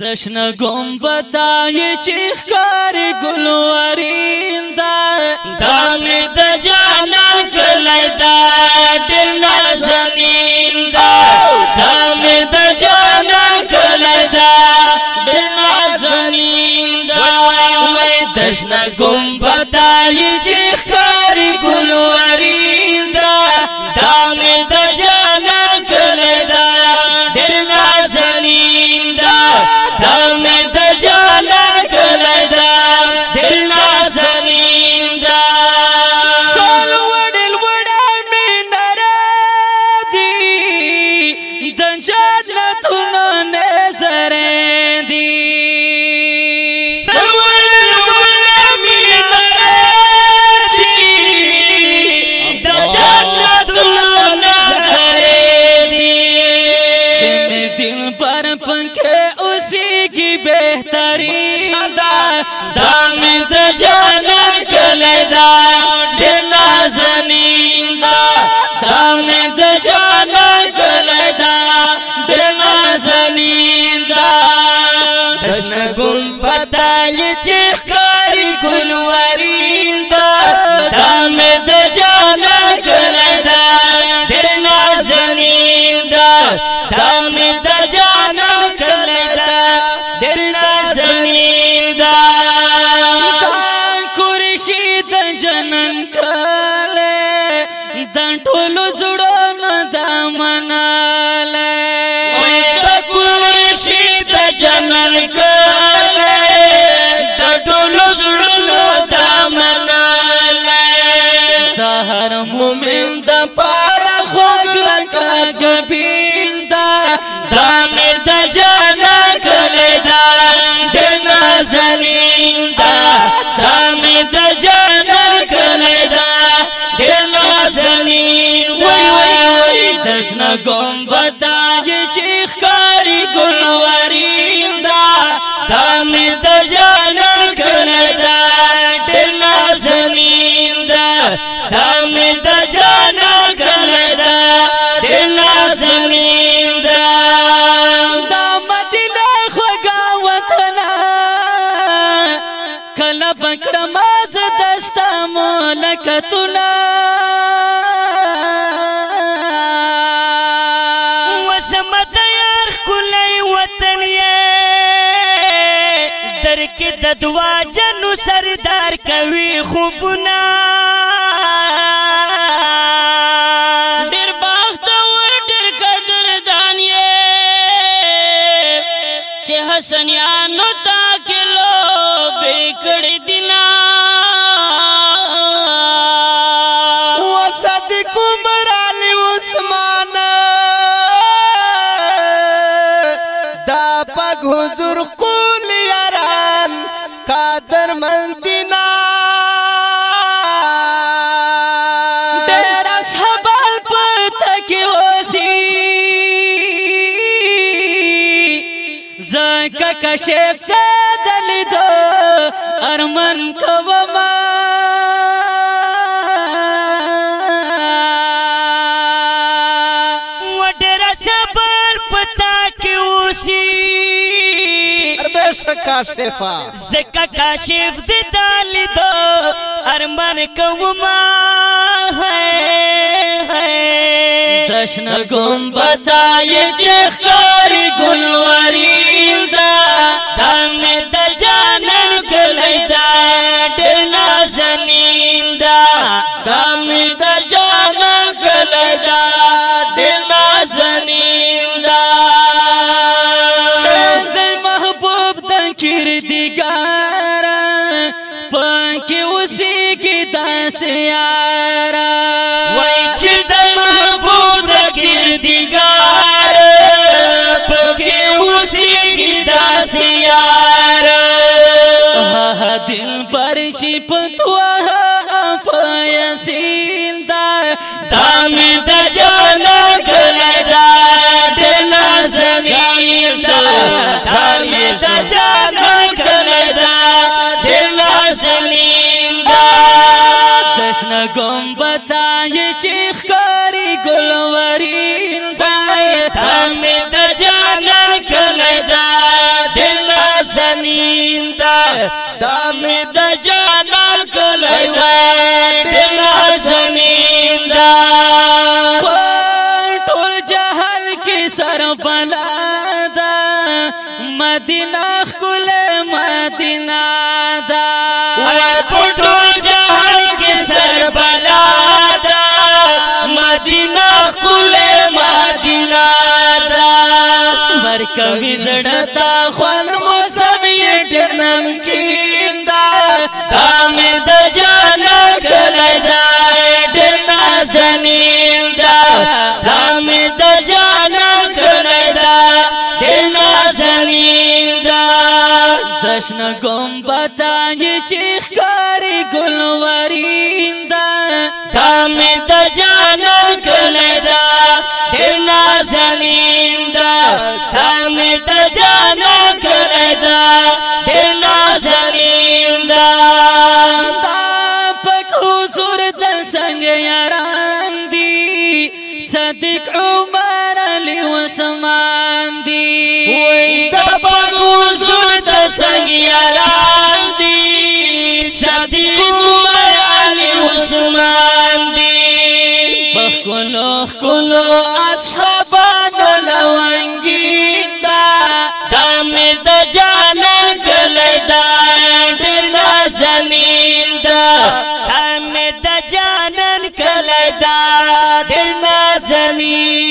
دشن گمبتا یہ چیخ کار گلورین دا دامی دا جانا کلی دا دلنا زمین دا دامی دا جانا کلی دا دلنا زمین دا وی دشن گمبتا دام کاله دن ټول زړونو دا مناله وې د قریشي د جنن کاله د ټول زړونو دا مناله د هر مومن د پاره شنه ګمبد یې چې ښکاری ګلورین دا دا مې د جانان کړه دا ټنا زمین دا دا مې د جانان یې درک د دوا جنو سردار کوي خوبنا ډېر بخت ور ډېر قدر دان یې چې حسن یا نو تا کلو بیکړي پاک حضور کول یاران قادر من دینا ډېر اصحاب پته کې وسی زکه کشف دلی دو ارمن کوما کاشفا زکا کاشف دی دو ارمان کوما ہے دشن گم بتا جی سوری دیګارا پکې اوسې کې داسیارا وای چې د محبوب د کردګار پکې اوسې کې داسیارا ها دل پر چې پتوا پیاسین دا دامه د جانا ګلدا د نازنین دا شنه گنبد یې چې ښکاری ګلورین دای ته مې د جانان کله دا دل زنین دا ته مې د جانان کله دا دل زنین دا ټول جهل کې سر بلا دا مدینه خله زړه تا خوان موسم یې ډېر نمکین دا دا مې د جان کله دا ډېر نازنین دا دا مې د جان کله دا ډېر نازنین دا دشن کوم پتا یې چې ښکاری ګلورین دا دا مې د جان غمی د جانا کړی دا ډېر نازنین دا پک حضور د څنګه یاران دی صدق عمر علی وسمان دی وای د پک حضور د څنګه یاران دی صدق عمر علی وسمان دی پخ کولو کولو اصحابانو لوانګ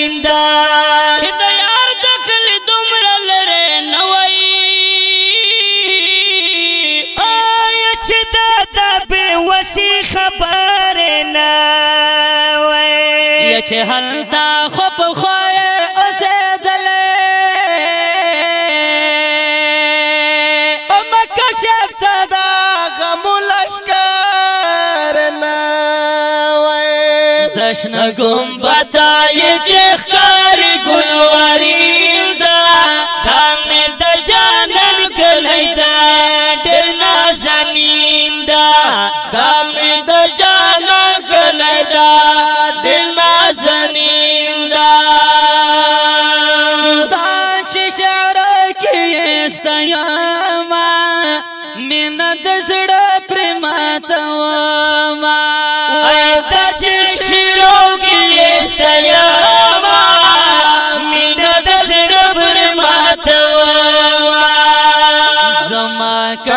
زندان چې د یار د کلی دومره لرې نه وای آیا چې دا د بې وسی خبرې نه وای یا چې هل شنه گنبد یې چې ښکاری ګلواري دا دامه د جانان کلی دا ډېر نازنین دا دامه د جانان کلی دا ډېر نازنین دا دا چې شعر کې استیا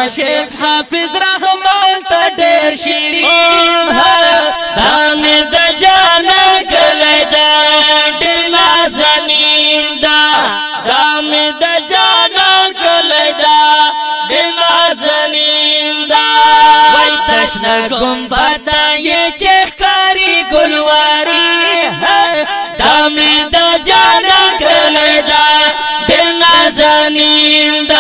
کاشف حافظ رحمان ته ډېر شیرین دا مې د جانان کله دا ډېر نازنین دا دا مې د جانان کله دا ډېر نازنین دا وای تشنه کوم پتا یې چې کاری ګلواري دا مې د جانان کله دا ډېر نازنین دا